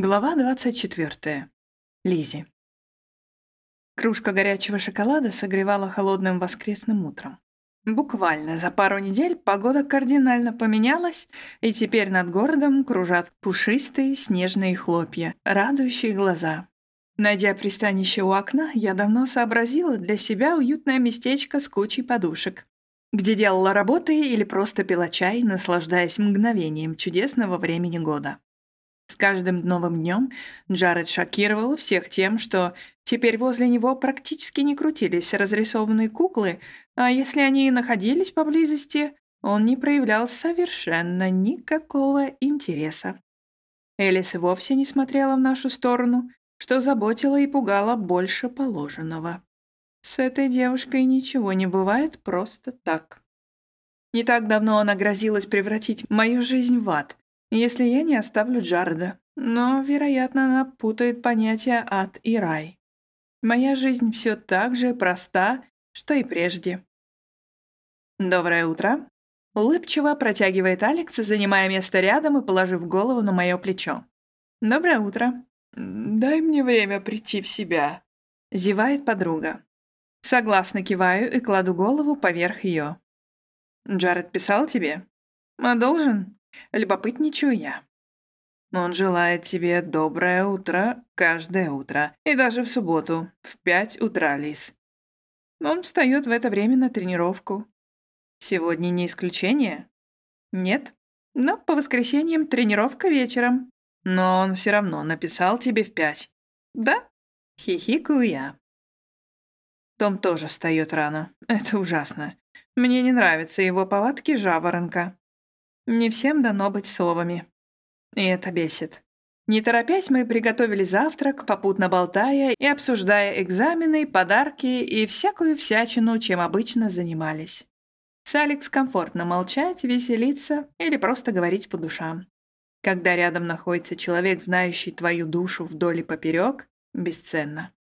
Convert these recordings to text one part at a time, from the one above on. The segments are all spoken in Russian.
Глава 24. Лизи. Кружка горячего шоколада согревала холодным воскресным утром. Буквально за пару недель погода кардинально поменялась, и теперь над городом кружат пушистые снежные хлопья, радующие глаза. Найдя пристанище у окна, я давно сообразила для себя уютное местечко с кучей подушек, где делала работы или просто пила чай, наслаждаясь мгновением чудесного времени года. С каждым новым днем Джаред шокировал всех тем, что теперь возле него практически не крутились разрисованные куклы, а если они и находились поблизости, он не проявлял совершенно никакого интереса. Элис и вовсе не смотрела в нашу сторону, что заботило и пугало больше положенного. С этой девушкой ничего не бывает просто так. Не так давно она грозилась превратить мою жизнь в ад, если я не оставлю Джареда. Но, вероятно, она путает понятия ад и рай. Моя жизнь все так же проста, что и прежде. «Доброе утро», — улыбчиво протягивает Алекс, занимая место рядом и положив голову на мое плечо. «Доброе утро». «Дай мне время прийти в себя», — зевает подруга. Согласно киваю и кладу голову поверх ее. «Джаред писал тебе?» «А должен?» Любопытничаю я. Он желает тебе доброе утро каждое утро, и даже в субботу, в пять утра, Лис. Он встает в это время на тренировку. Сегодня не исключение? Нет. Но по воскресеньям тренировка вечером. Но он все равно написал тебе в пять. Да? Хихикаю я. Том тоже встает рано. Это ужасно. Мне не нравятся его повадки жаворонка. Не всем дано быть совами. И это бесит. Не торопясь, мы приготовили завтрак, попутно болтая и обсуждая экзамены, подарки и всякую всячину, чем обычно занимались. С Алекс комфортно молчать, веселиться или просто говорить по душам. Когда рядом находится человек, знающий твою душу вдоль и поперек, бесценно.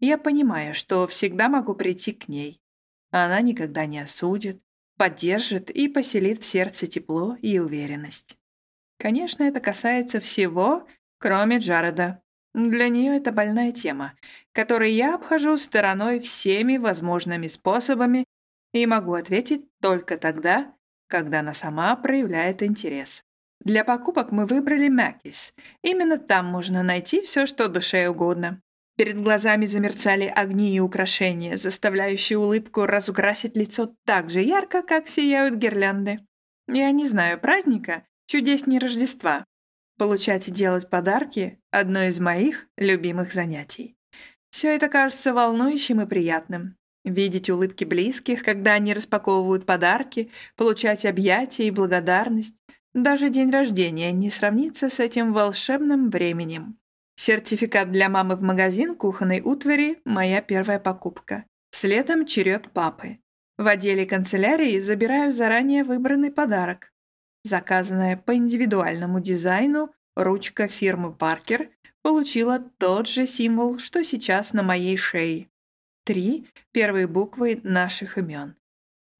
Я понимаю, что всегда могу прийти к ней. Она никогда не осудит, поддержит и поселит в сердце тепло и уверенность. Конечно, это касается всего, кроме Джареда. Для нее это больная тема, которую я обхожу стороной всеми возможными способами и могу ответить только тогда, когда она сама проявляет интерес. Для покупок мы выбрали Макис. Именно там можно найти все, что душе угодно. Перед глазами замерцали огни и украшения, заставляющие улыбку разукрасить лицо так же ярко, как сияют гирлянды. Я не знаю праздника, чудеснее Рождества. Получать и делать подарки — одно из моих любимых занятий. Все это кажется волнующим и приятным. Видеть улыбки близких, когда они распаковывают подарки, получать объятия и благодарность. Даже день рождения не сравнится с этим волшебным временем. Сертификат для мамы в магазин кухонной утвари – моя первая покупка. Следом черед папы. В отделе канцелярии забираю заранее выбранный подарок. Заказанная по индивидуальному дизайну ручка фирмы Паркер получила тот же символ, что сейчас на моей шее. Три первые буквы наших имен.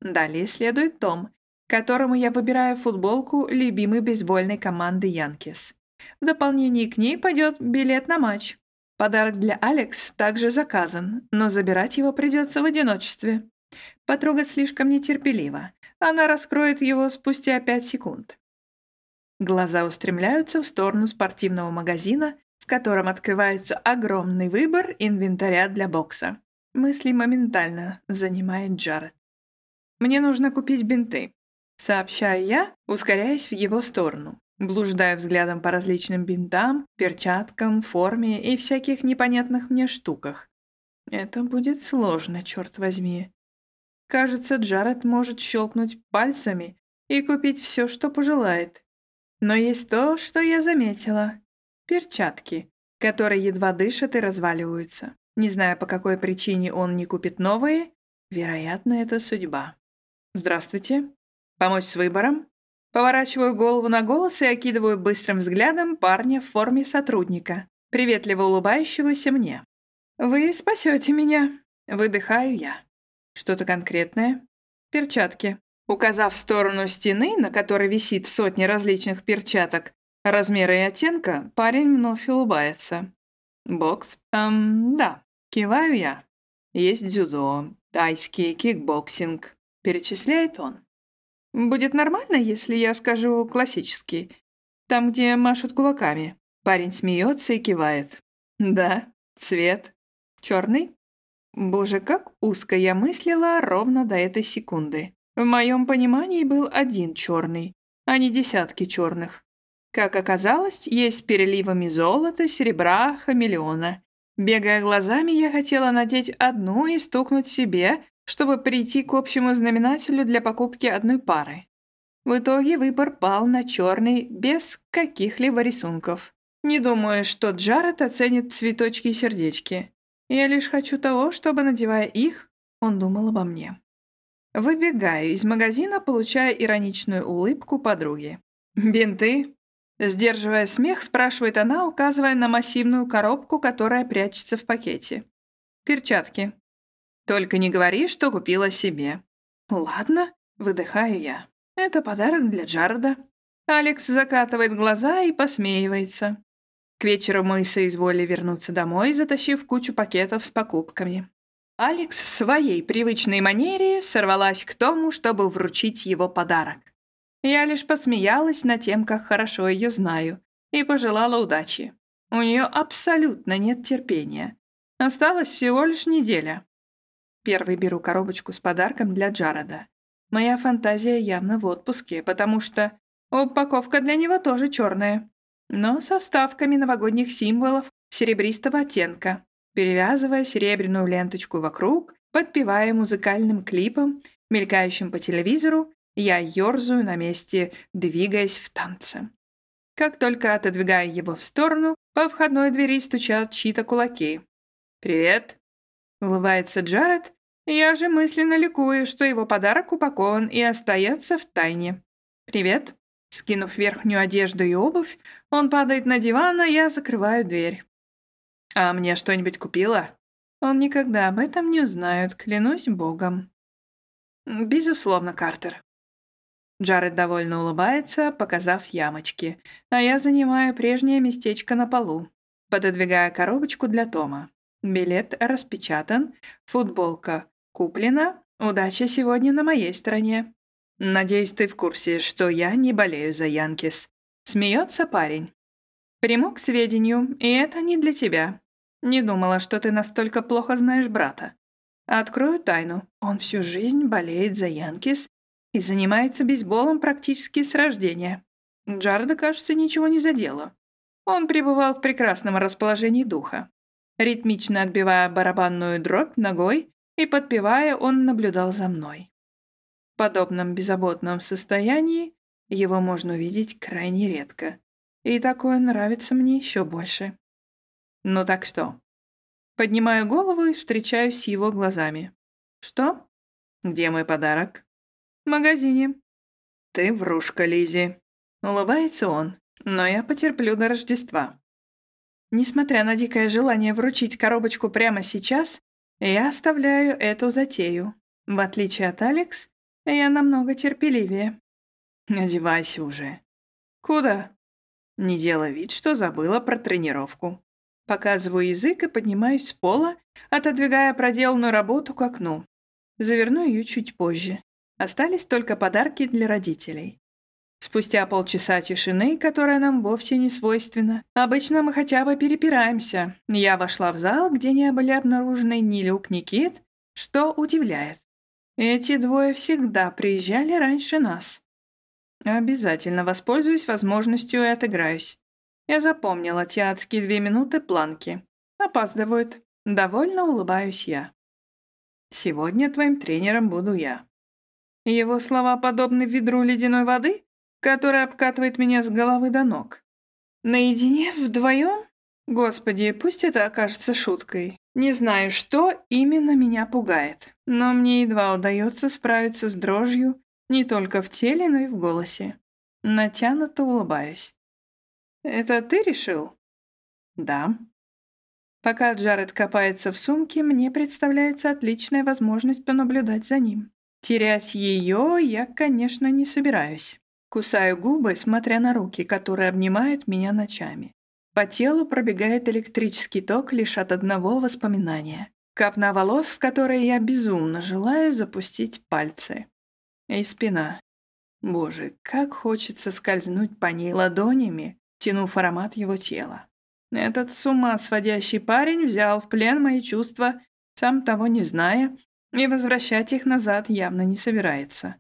Далее следует Том, которому я выбираю футболку любимой бейсбольной команды Янкис. В дополнение к ней пойдет билет на матч. Подарок для Алекс также заказан, но забирать его придется в одиночестве. Подруга слишком нетерпелива. Она раскроет его спустя пять секунд. Глаза устремляются в сторону спортивного магазина, в котором открывается огромный выбор инвентаря для бокса. Мысли моментально занимает Джаред. «Мне нужно купить бинты», — сообщаю я, ускоряясь в его сторону блуждая взглядом по различным бинтам, перчаткам, форме и всяких непонятных мне штуках. Это будет сложно, черт возьми. Кажется, Джаред может щелкнуть пальцами и купить все, что пожелает. Но есть то, что я заметила. Перчатки, которые едва дышат и разваливаются. Не знаю, по какой причине он не купит новые, вероятно, это судьба. Здравствуйте. Помочь с выбором? Поворачиваю голову на голос и окидываю быстрым взглядом парня в форме сотрудника, приветливо улыбающегося мне. «Вы спасете меня», — выдыхаю я. «Что-то конкретное?» «Перчатки». Указав в сторону стены, на которой висит сотни различных перчаток, Размера и оттенка парень вновь улыбается. Бокс? Эм, да. Киваю я. Есть дзюдо, тайский, кикбоксинг. Перечисляет он. Будет нормально, если я скажу классический. Там, где машут кулаками. Парень смеется и кивает. Да, цвет. Черный? Боже, как узко я мыслила ровно до этой секунды. В моем понимании был один черный, а не десятки черных. Как оказалось, есть переливами золота, серебра, хамелеона. Бегая глазами, я хотела надеть одну и стукнуть себе, чтобы прийти к общему знаменателю для покупки одной пары. В итоге выбор пал на черный без каких-либо рисунков. Не думаю, что Джаред оценит цветочки и сердечки. Я лишь хочу того, чтобы, надевая их, он думал обо мне. Выбегаю из магазина, получая ироничную улыбку подруги. «Бинты?» Сдерживая смех, спрашивает она, указывая на массивную коробку, которая прячется в пакете. «Перчатки». «Только не говори, что купила себе». «Ладно», — выдыхаю я. «Это подарок для Джареда». Алекс закатывает глаза и посмеивается. К вечеру мы соизволили вернуться домой, затащив кучу пакетов с покупками. Алекс в своей привычной манере сорвалась к тому, чтобы вручить его подарок. Я лишь посмеялась над тем, как хорошо ее знаю, и пожелала удачи. У нее абсолютно нет терпения. Осталась всего лишь неделя. Первый беру коробочку с подарком для Джареда. Моя фантазия явно в отпуске, потому что упаковка для него тоже черная, но со вставками новогодних символов серебристого оттенка, перевязывая серебряную ленточку вокруг, подпевая музыкальным клипом, мелькающим по телевизору я ёрзаю на месте, двигаясь в танце. Как только отодвигаю его в сторону, по входной двери стучат чьи-то кулаки. «Привет!» — улыбается Джаред. Я же мысленно ликую, что его подарок упакован и остается в тайне. «Привет!» Скинув верхнюю одежду и обувь, он падает на диван, а я закрываю дверь. «А мне что-нибудь купила?» Он никогда об этом не узнает, клянусь богом. «Безусловно, Картер. Джаред довольно улыбается, показав ямочки, а я занимаю прежнее местечко на полу, пододвигая коробочку для Тома. Билет распечатан, футболка куплена, удача сегодня на моей стороне. Надеюсь, ты в курсе, что я не болею за Янкис. Смеется парень. Приму к сведению, и это не для тебя. Не думала, что ты настолько плохо знаешь брата. Открою тайну. Он всю жизнь болеет за Янкис и занимается бейсболом практически с рождения. Джареда, кажется, ничего не задело. Он пребывал в прекрасном расположении духа. Ритмично отбивая барабанную дробь ногой и подпевая, он наблюдал за мной. В подобном беззаботном состоянии его можно увидеть крайне редко. И такое нравится мне еще больше. Ну так что? Поднимаю голову и встречаюсь с его глазами. Что? Где мой подарок? В магазине». «Ты врушка, Лизи. Улыбается он, но я потерплю до Рождества. Несмотря на дикое желание вручить коробочку прямо сейчас, я оставляю эту затею. В отличие от Алекс, я намного терпеливее. Одевайся уже. Куда? Не делай вид, что забыла про тренировку. Показываю язык и поднимаюсь с пола, отодвигая проделанную работу к окну. Заверну ее чуть позже. Остались только подарки для родителей. Спустя полчаса тишины, которая нам вовсе не свойственна, обычно мы хотя бы перепираемся. Я вошла в зал, где не были обнаружены ни Люк, ни Кит, что удивляет. Эти двое всегда приезжали раньше нас. Обязательно воспользуюсь возможностью и отыграюсь. Я запомнила те адские две минуты планки. Опаздывают. Довольно улыбаюсь я. Сегодня твоим тренером буду я. Его слова подобны ведру ледяной воды, которая обкатывает меня с головы до ног. Наедине, вдвоем? Господи, пусть это окажется шуткой. Не знаю, что именно меня пугает, но мне едва удается справиться с дрожью не только в теле, но и в голосе. Натянуто улыбаюсь. «Это ты решил?» «Да». Пока Джаред копается в сумке, мне представляется отличная возможность понаблюдать за ним. Терять ее я, конечно, не собираюсь. Кусаю губы, смотря на руки, которые обнимают меня ночами. По телу пробегает электрический ток лишь от одного воспоминания. Капна волос, в которые я безумно желаю запустить пальцы. И спина. Боже, как хочется скользнуть по ней ладонями, тянув аромат его тела. Этот с ума сводящий парень взял в плен мои чувства, сам того не зная, и возвращать их назад явно не собирается.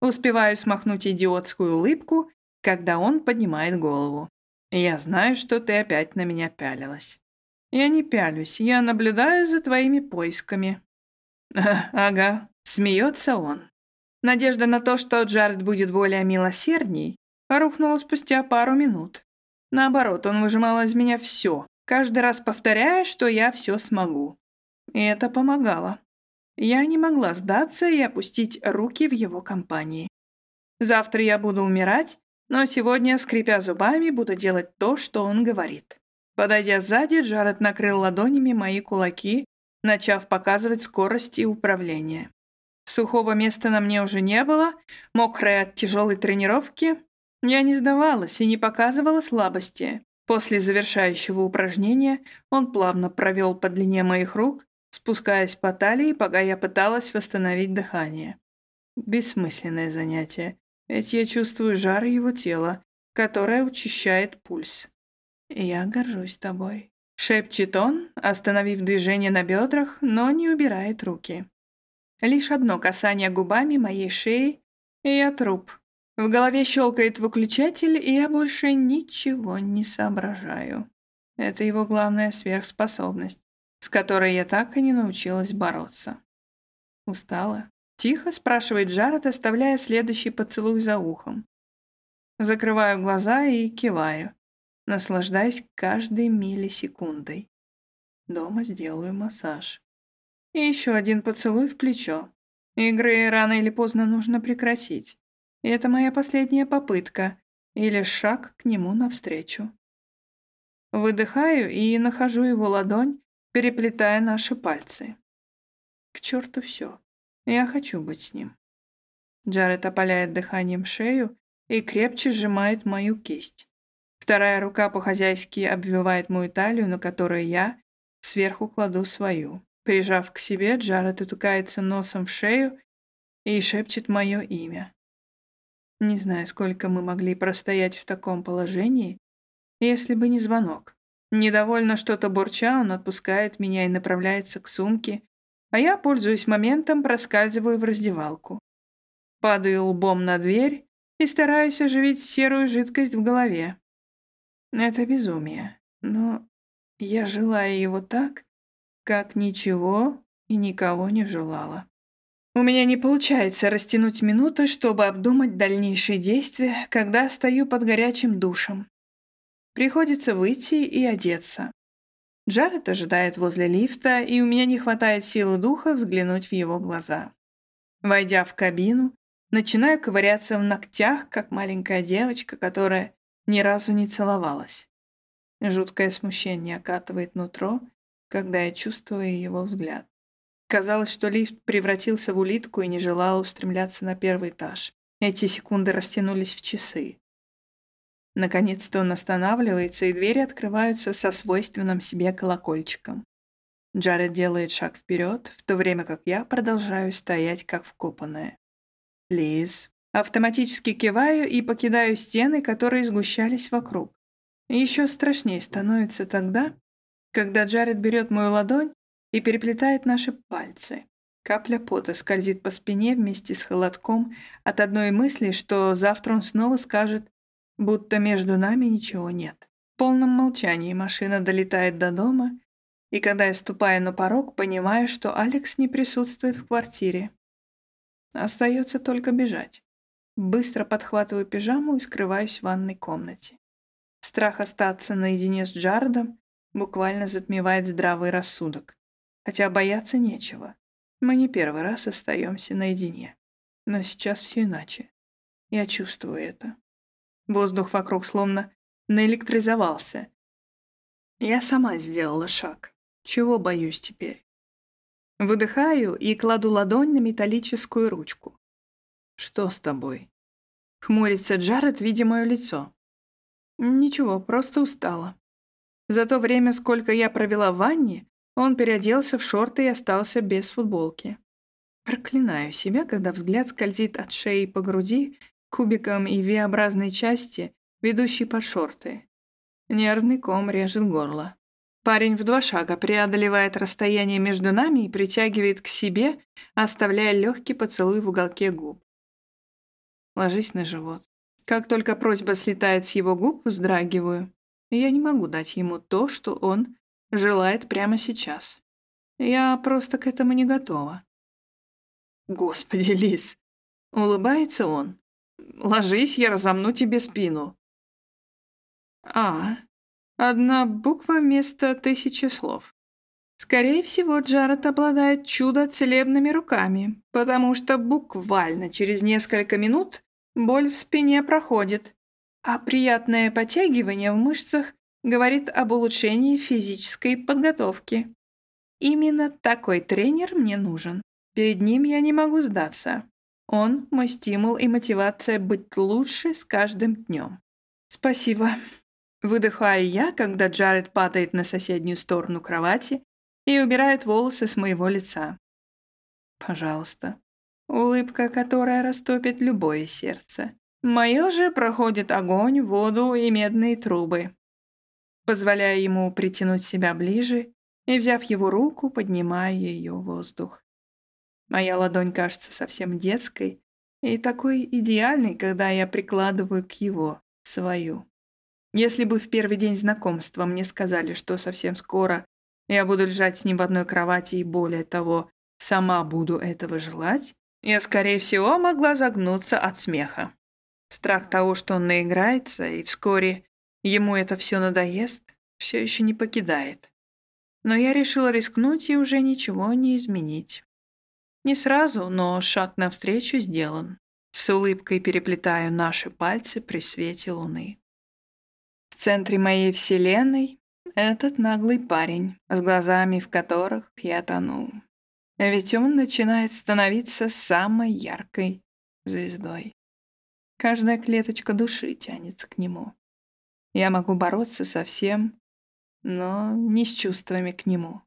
Успеваю смахнуть идиотскую улыбку, когда он поднимает голову. Я знаю, что ты опять на меня пялилась. Я не пялюсь, я наблюдаю за твоими поисками. Ага, смеется он. Надежда на то, что Джаред будет более милосердней, рухнула спустя пару минут. Наоборот, он выжимал из меня все, каждый раз повторяя, что я все смогу. И это помогало. Я не могла сдаться и опустить руки в его компании. Завтра я буду умирать, но сегодня, скрипя зубами, буду делать то, что он говорит. Подойдя сзади, Джаред накрыл ладонями мои кулаки, начав показывать скорость и управление. Сухого места на мне уже не было, мокрая от тяжелой тренировки. Я не сдавалась и не показывала слабости. После завершающего упражнения он плавно провел по длине моих рук, спускаясь по талии, пока я пыталась восстановить дыхание. Бессмысленное занятие, ведь я чувствую жар его тела, которое учащает пульс. «Я горжусь тобой», — шепчет он, остановив движение на бедрах, но не убирает руки. Лишь одно касание губами моей шеи, и я труп. В голове щелкает выключатель, и я больше ничего не соображаю. Это его главная сверхспособность, с которой я так и не научилась бороться. Устала? Тихо спрашивает Джаред, оставляя следующий поцелуй за ухом. Закрываю глаза и киваю, наслаждаясь каждой миллисекундой. Дома сделаю массаж. И еще один поцелуй в плечо. Игры рано или поздно нужно прекратить. И это моя последняя попытка, или шаг к нему навстречу. Выдыхаю и нахожу его ладонь, переплетая наши пальцы. К черту все. Я хочу быть с ним. Джаред опаляет дыханием шею и крепче сжимает мою кисть. Вторая рука по-хозяйски обвивает мою талию, на которую я сверху кладу свою. Прижав к себе, Джаред утыкается носом в шею и шепчет мое имя. Не знаю, сколько мы могли простоять в таком положении, если бы не звонок. Недовольно что-то бурча, он отпускает меня и направляется к сумке, а я, пользуясь моментом, проскальзываю в раздевалку. Падаю лбом на дверь и стараюсь оживить серую жидкость в голове. Это безумие, но я желаю его так, как ничего и никого не желала. У меня не получается растянуть минуты, чтобы обдумать дальнейшие действия, когда стою под горячим душем. Приходится выйти и одеться. Джаред ожидает возле лифта, и у меня не хватает силы духа взглянуть в его глаза. Войдя в кабину, начинаю ковыряться в ногтях, как маленькая девочка, которая ни разу не целовалась. Жуткое смущение окатывает нутро, когда я чувствую его взгляд. Казалось, что лифт превратился в улитку и не желал устремляться на первый этаж. Эти секунды растянулись в часы. Наконец-то он останавливается, и двери открываются со свойственным себе колокольчиком. Джаред делает шаг вперед, в то время как я продолжаю стоять как вкопанная. Лиз. Автоматически киваю и покидаю стены, которые сгущались вокруг. Еще страшнее становится тогда, когда Джаред берет мою ладонь и переплетает наши пальцы. Капля пота скользит по спине вместе с холодком от одной мысли, что завтра он снова скажет, будто между нами ничего нет. В полном молчании машина долетает до дома, и когда я ступаю на порог, понимаю, что Алекс не присутствует в квартире. Остается только бежать. Быстро подхватываю пижаму и скрываюсь в ванной комнате. Страх остаться наедине с Джардом буквально затмевает здравый рассудок. Хотя бояться нечего. Мы не первый раз остаемся наедине. Но сейчас все иначе. Я чувствую это. Воздух вокруг словно наэлектризовался. Я сама сделала шаг. Чего боюсь теперь? Выдыхаю и кладу ладонь на металлическую ручку. Что с тобой? Хмурится Джаред, видя мое лицо. Ничего, просто устала. За то время, сколько я провела в ванне, он переоделся в шорты и остался без футболки. Проклинаю себя, когда взгляд скользит от шеи по груди, кубикам и V-образной части, ведущей под шорты. Нервный ком режет горло. Парень в два шага преодолевает расстояние между нами и притягивает к себе, оставляя легкий поцелуй в уголке губ. Ложись на живот. Как только просьба слетает с его губ, вздрагиваю. Я не могу дать ему то, что он желает прямо сейчас. Я просто к этому не готова. Господи, Лис, улыбается он. Ложись, я разомну тебе спину. А, одна буква вместо тысячи слов. Скорее всего, Джаред обладает чудо-целебными руками, потому что буквально через несколько минут боль в спине проходит, а приятное подтягивание в мышцах говорит об улучшении физической подготовки. Именно такой тренер мне нужен. Перед ним я не могу сдаться. Он — мой стимул и мотивация быть лучше с каждым днем. Спасибо. Выдыхаю я, когда Джаред падает на соседнюю сторону кровати и убирает волосы с моего лица. Пожалуйста. Улыбка, которая растопит любое сердце. Мое же проходит огонь, воду и медные трубы. Позволяя ему притянуть себя ближе и, взяв его руку, поднимая ее в воздух. Моя ладонь кажется совсем детской и такой идеальной, когда я прикладываю к его свою. Если бы в первый день знакомства мне сказали, что совсем скоро я буду лежать с ним в одной кровати и, более того, сама буду этого желать, я, скорее всего, могла загнуться от смеха. Страх того, что он наиграется, и вскоре ему это все надоест, все еще не покидает. Но я решила рискнуть и уже ничего не изменить. Не сразу, но шаг навстречу сделан. С улыбкой переплетаю наши пальцы при свете луны. В центре моей вселенной этот наглый парень, с глазами в которых я тону. Ведь он начинает становиться самой яркой звездой. Каждая клеточка души тянется к нему. Я могу бороться со всем, но не с чувствами к нему.